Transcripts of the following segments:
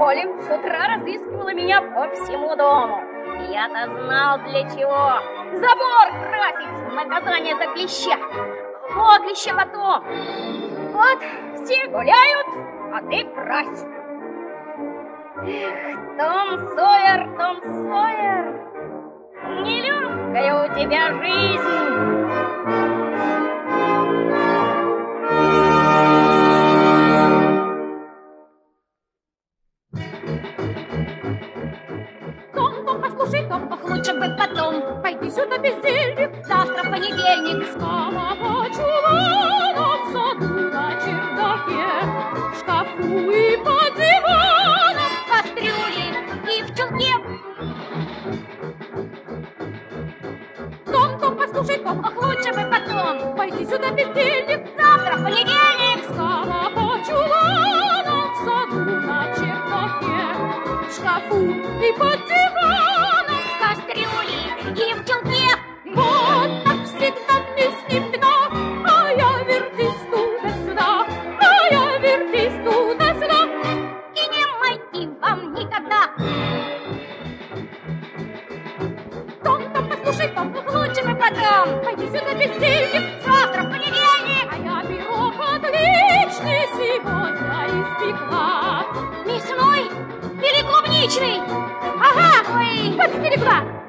Поля с утра разыскивала меня по всему дому. Я-то знал для чего. Забор красить, наказание за клеща. Вот клеща потом. Вот, все гуляют, а ты крась. Эх, Том Сойер, Том Сойер, нелегкая у тебя жизнь. Ага, ой, подстерегла. Тетя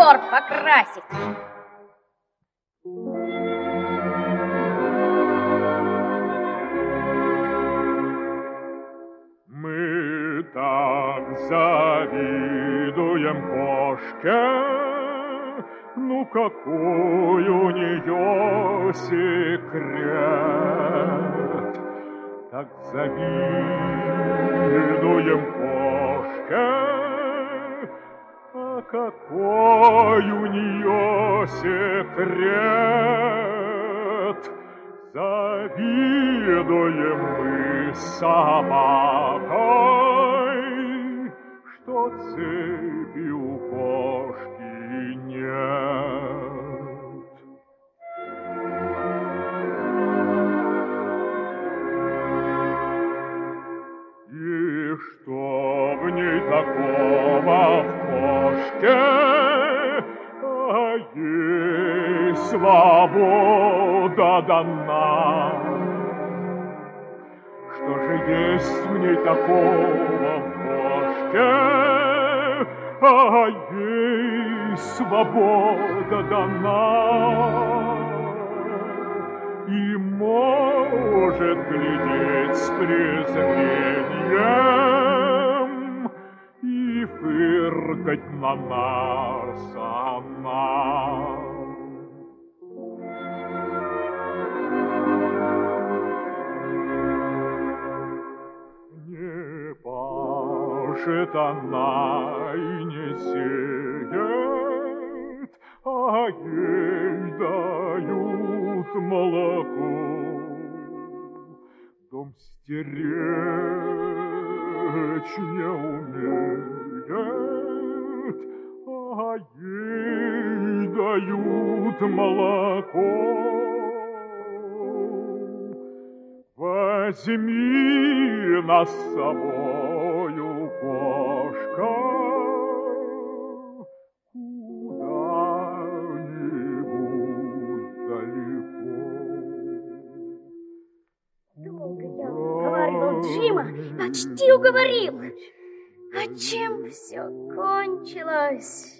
забор покрасить. Мы так завидуем кошке, ну какой у нее секрет. Так завидуем кошке, какой у нее секрет. Завидуем мы собакой, что цепи свобода дана? Что же есть в ней такого в кошке, а ей свобода дана? И может глядеть с презрением и фыркать на нас она. Пашет она и не сеет, а ей дают молоко. Дом стеречь не умеет, а ей дают молоко. Возьми нас с собою, почти уговорил. А чем все кончилось?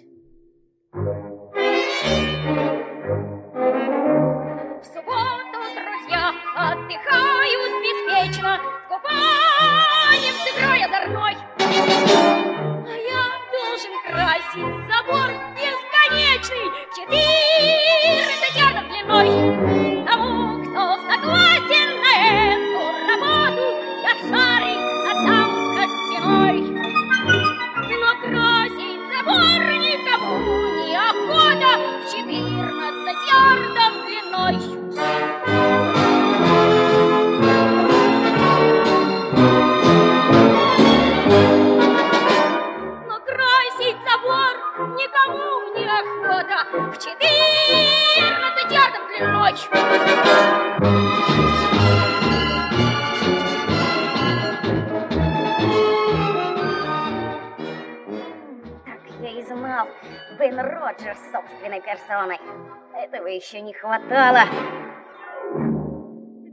Еще не хватало.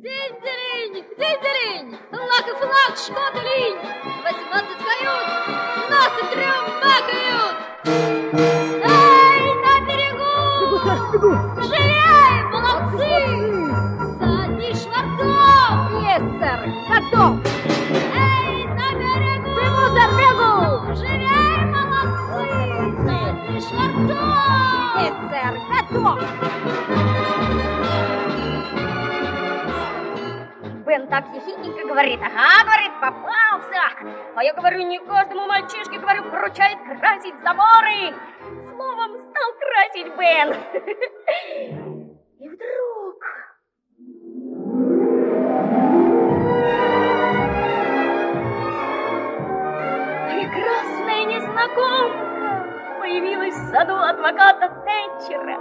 День-день, день-день, флаг и флаг, шкот и линь, восемнадцать кают, нас и трем бакают. Эй, на берегу! Живей, молодцы! Задний швартов! Есть, сэр, готов. Эй, на берегу! Бегу за бегу. Живей, молодцы! Задний швартов! Есть, сэр, готов. Так ехидненько говорит, ага, говорит, попался. А я говорю, не каждому мальчишке, говорю, поручает красить заборы. Словом, стал красить Бен. И вдруг... Прекрасная незнакомка появилась в саду адвоката Тэтчера.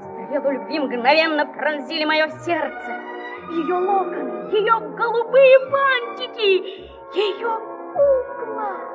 Стрелу любви мгновенно пронзили мое сердце. Ее локоны, ее голубые бантики, ее кукла.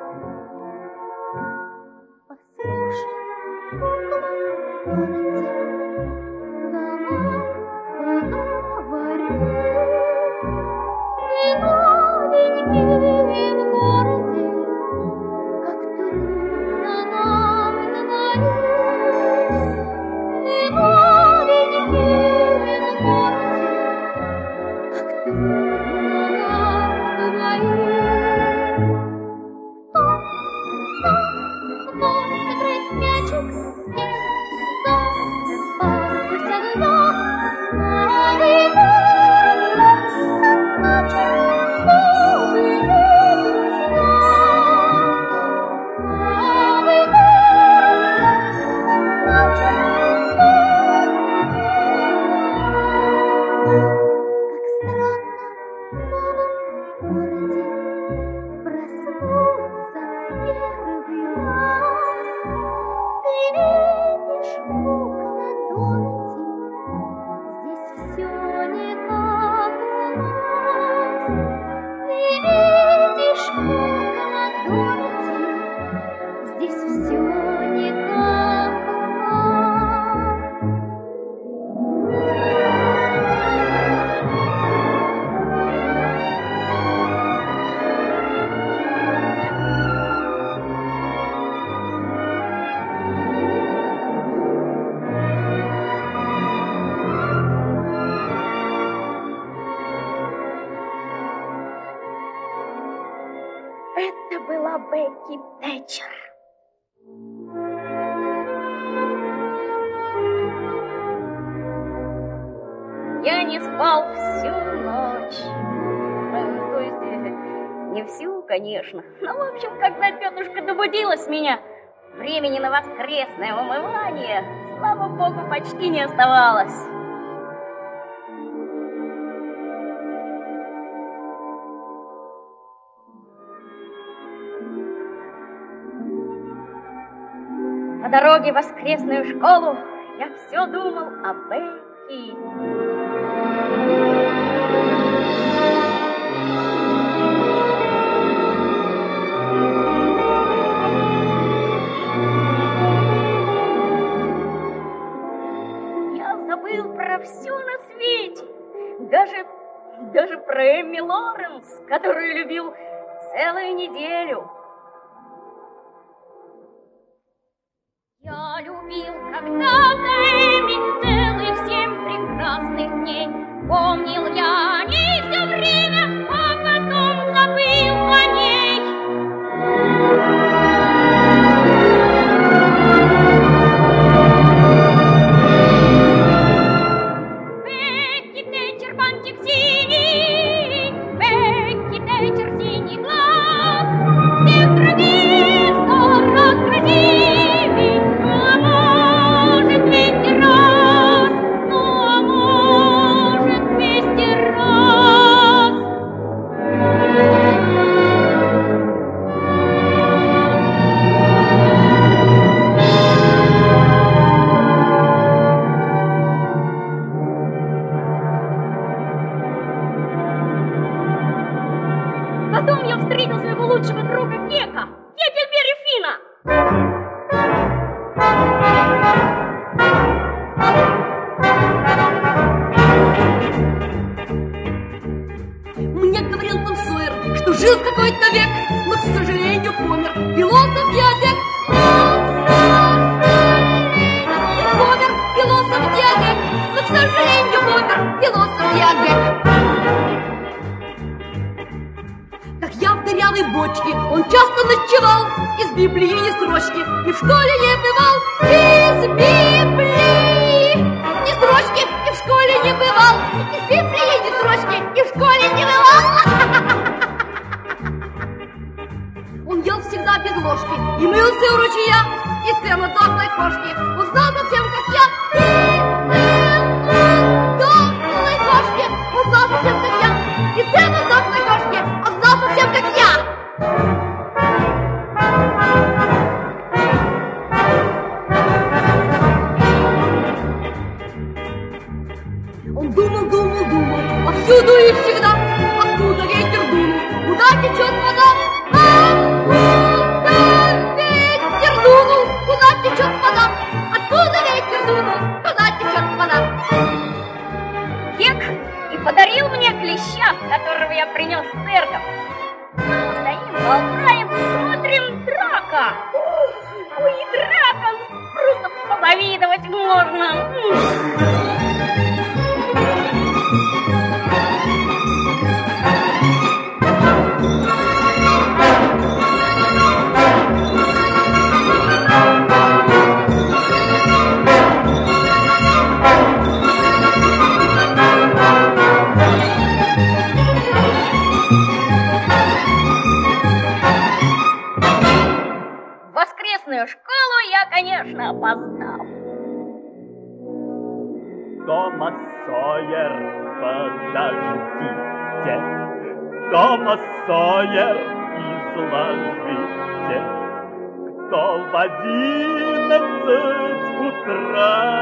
В общем, когда тетушка добудила с меня, времени на воскресное умывание, слава богу, почти не оставалось. По дороге в воскресную школу я все думал о Бекки. Даже про Эмми Лоренс, которую любил целую неделю. Я любил когда-то Эми целых семь прекрасных дней. Помнил я о ней все время, бочке, он часто ночевал, из Библии ни строчки, и в школе не бывал. Из Библии ни строчки, и в школе не бывал. Из Библии ни строчки, и в школе не бывал. Он ел всегда без ложки и мылся у ручья, и цену дохлой кошки узнал как принес в церковь. Мы стоим, болтаем, смотрим драка. Ой, драка, просто позавидовать можно. Сойер, подождите. Томас Сойер, изложите. Кто в одиннадцать утра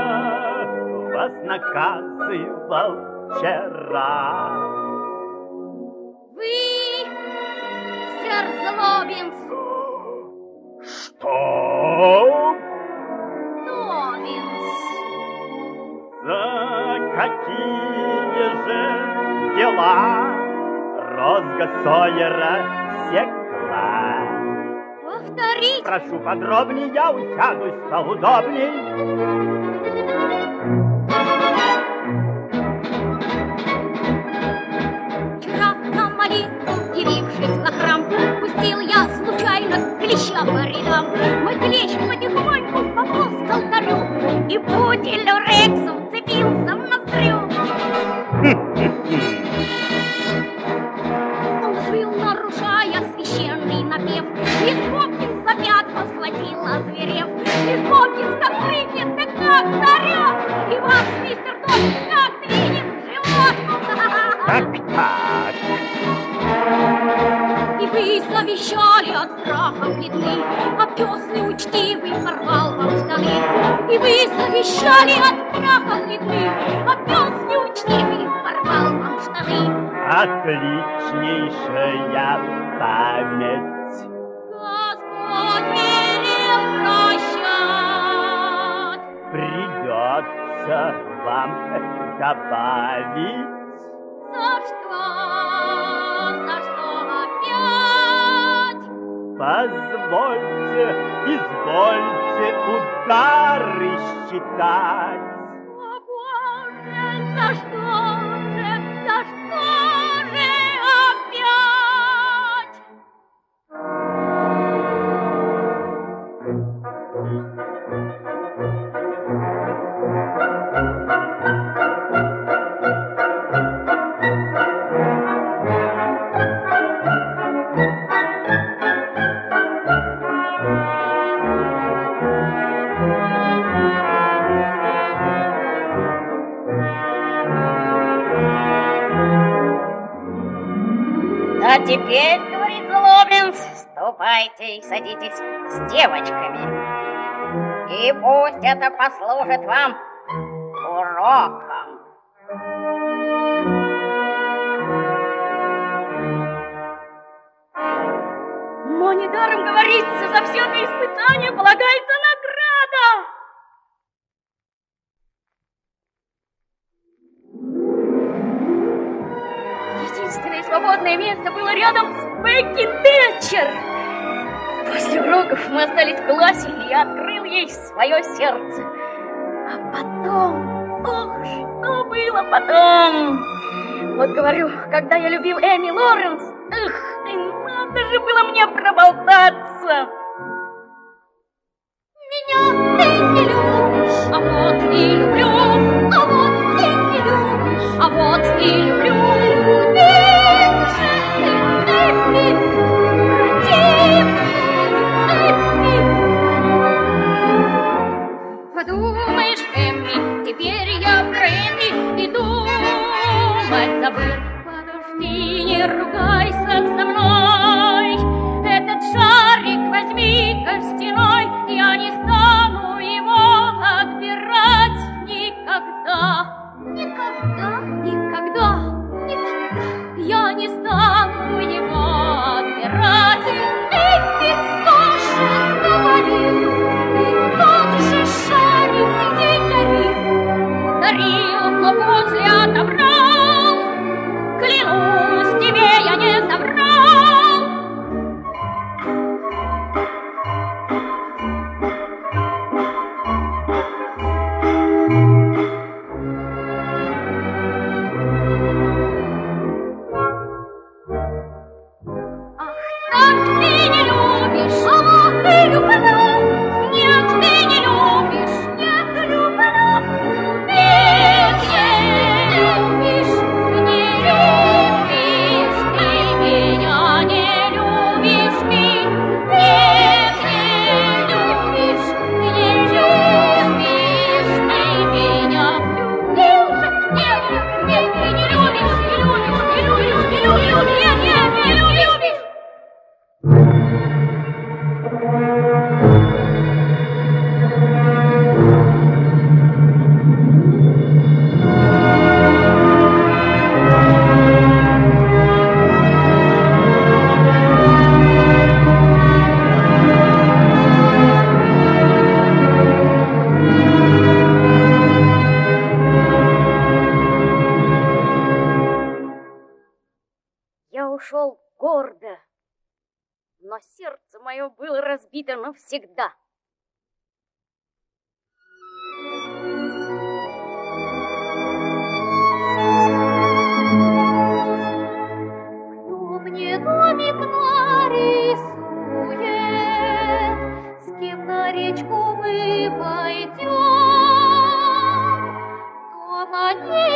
вас наказывал вчера? Вы, сэр Злобинс, Что? Дела розга Сойера секла? Повторите. Прошу подробнее, я усядусь поудобней. Храм, Пустил я случайно клеща по рядам. Мой клещ потихоньку Так-так, И вы завещали от страха бледны, А пёсный учтивый порвал вам штаны. И вы завещали от страха бледны, А пёсный учтивый порвал вам штаны. отличнейшая память. Господь велел прощать. Придется вам добавить. Позвольте, извольте удары считать. О, Боже, за что теперь, говорит Злобинс, ступайте и садитесь с девочками. И пусть это послужит вам уроком. недаром говорится, за все это испытание полагается награда. Единственное свободное место рядом с Бекки Тэтчер. После уроков мы остались в классе, и я открыл ей свое сердце. А потом, ох, что было потом? Вот говорю, когда я любил Эми Лоренс, эх, надо же было мне проболтаться. Навсегда. Кто мне домик нарисует, с кем на речку мы пойдем, дома не интересует,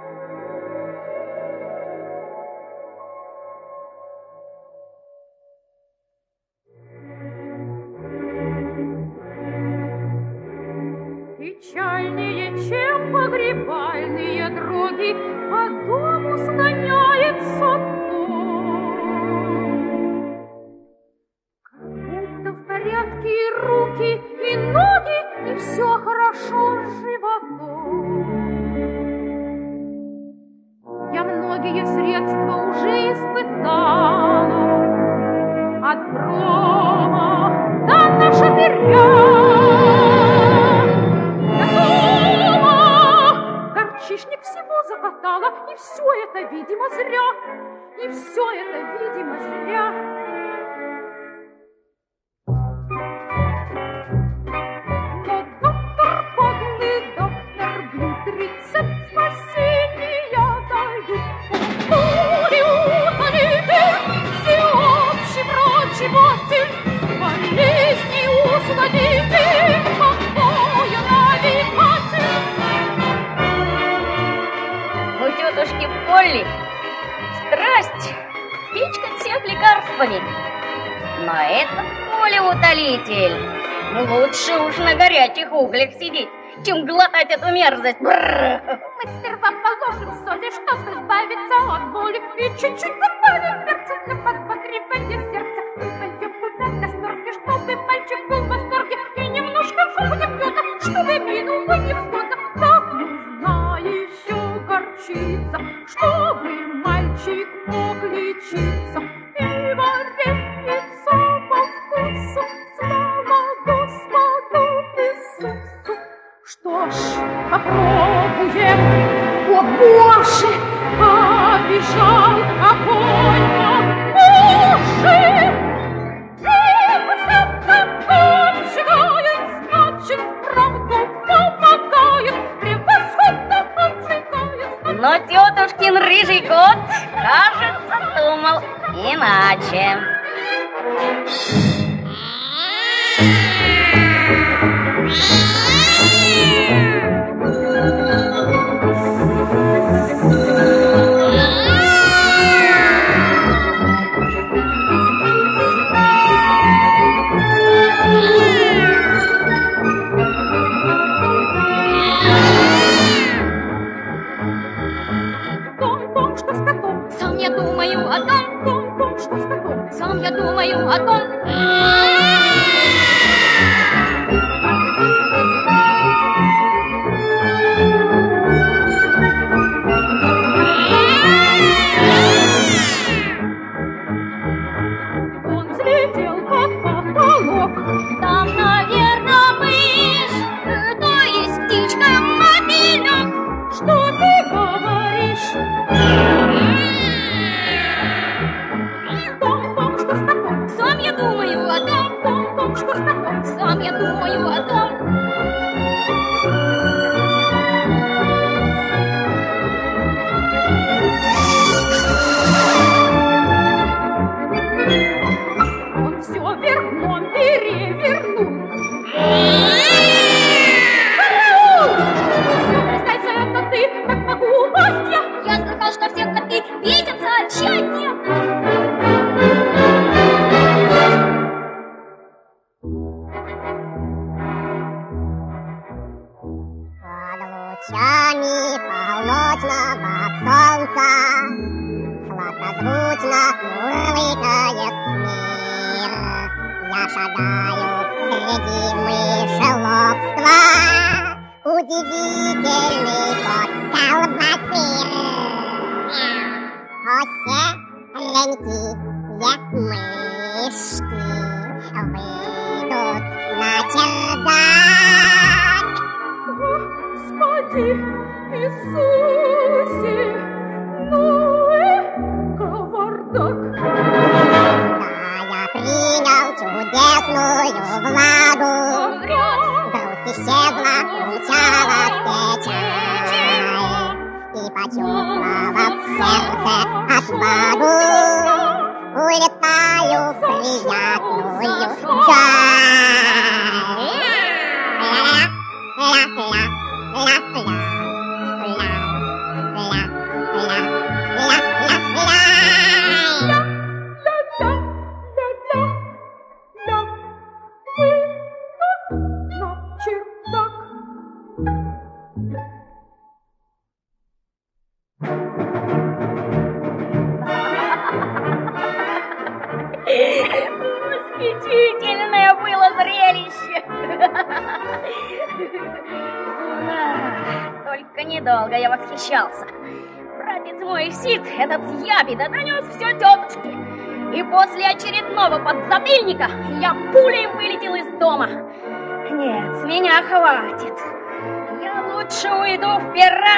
горчишник всего закатала, и все это, видимо, зря. И все это, видимо, зря. выполнить. Но это болеутолитель. Ну, лучше уж на горячих углях сидеть, чем глотать эту мерзость. Бррр. Мы сперва положим соль, чтобы избавиться от боли, и чуть-чуть добавим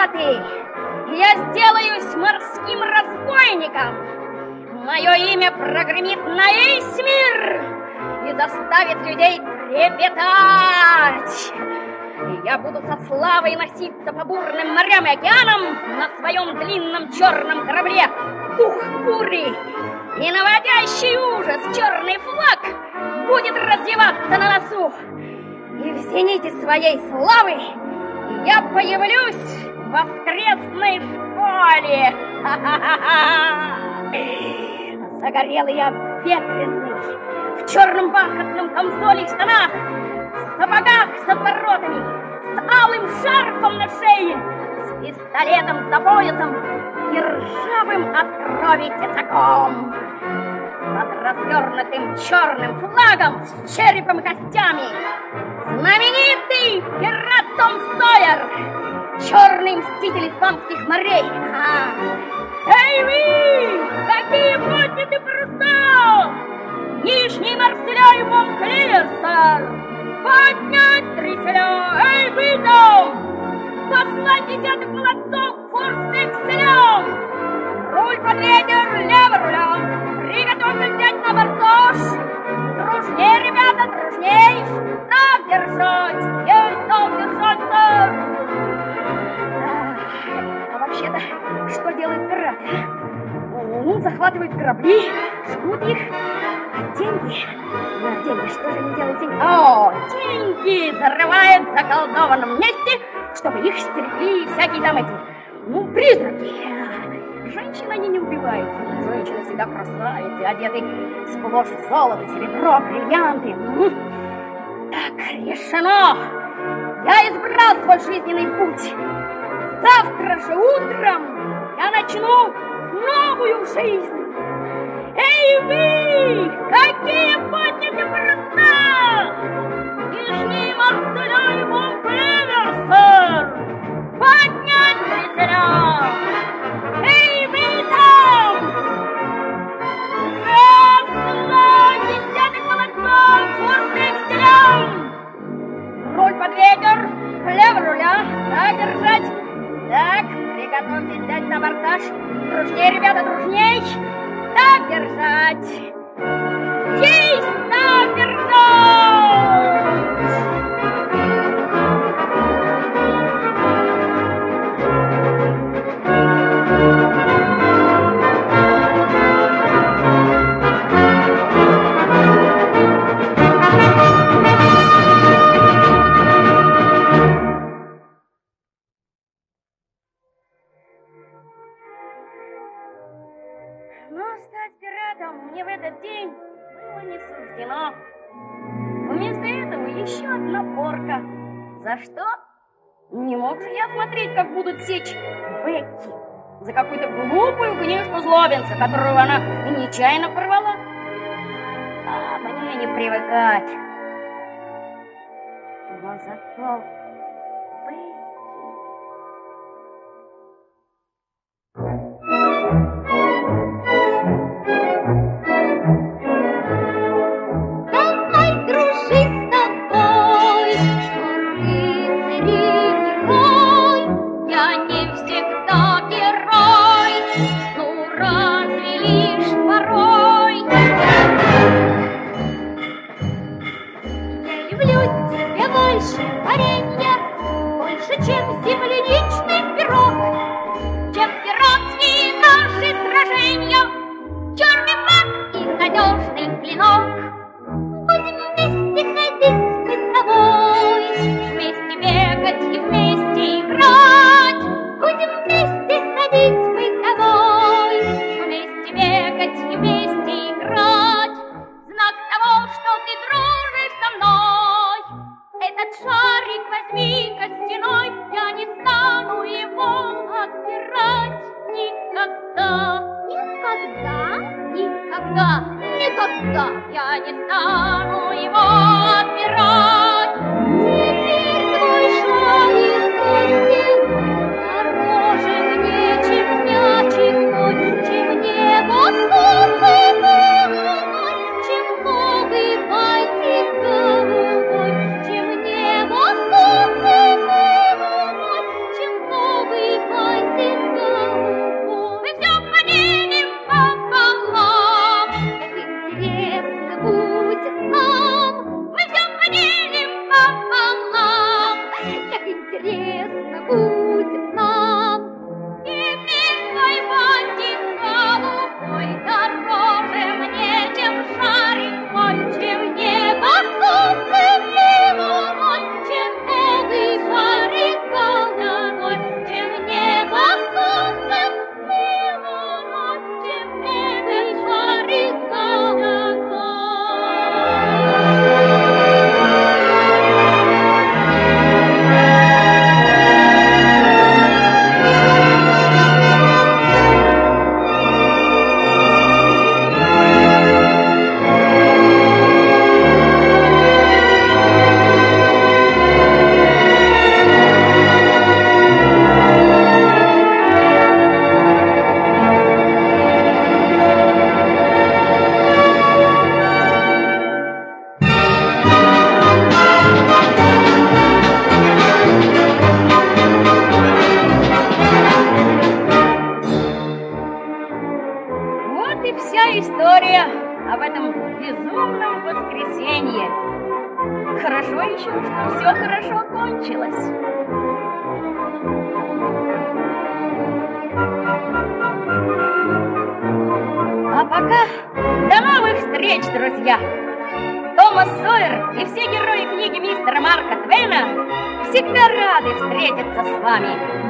пятый. Я сделаюсь морским разбойником. Мое имя прогремит на весь мир и заставит людей трепетать. Я буду со славой носиться по бурным морям и океанам на своем длинном черном корабле. Ух, бури! И наводящий ужас черный флаг будет раздеваться на носу. И в зените своей славы я появлюсь воскресной школе. Загорелый я ветреный, в черном бархатном камзоле и штанах, в сапогах с оборотами, с алым шарфом на шее, с пистолетом за поясом и ржавым от крови тесаком. Под развернутым черным флагом с черепом и костями знаменитый пират Том Сойер черный мститель испанских морей. А, Эй вы, какие подняты паруса! Нижний Марселя и Монклир, сэр! Поднять триселя! Эй, вы там! Послать десяток молодцов к форстекселям! Руль под ветер, лево руля! Приготовься взять на бортош! Дружней, ребята, дружней! Так держать! Есть так держать, сэр! А, а вообще-то, что делают пираты? Ну, захватывают корабли, жгут их, а деньги... Ну, деньги, что же они делают с деньгами? О, деньги зарывают в заколдованном месте, чтобы их стерегли всякие там эти, ну, призраки. Женщин они не убивают. Женщины всегда красавицы, одеты сплошь в золото, серебро, бриллианты. Так решено. Я избрал свой жизненный путь. Завтра же утром я начну новую жизнь. Эй вы, этот день было не суждено. Вместо этого еще одна порка. За что? Не мог же я смотреть, как будут сечь Бекки за какую-то глупую книжку Злобинца, которую она нечаянно порвала. А мне не привыкать. Но зато Что все хорошо кончилось. А пока до новых встреч, друзья! Томас Сойер и все герои книги мистера Марка Твена всегда рады встретиться с вами.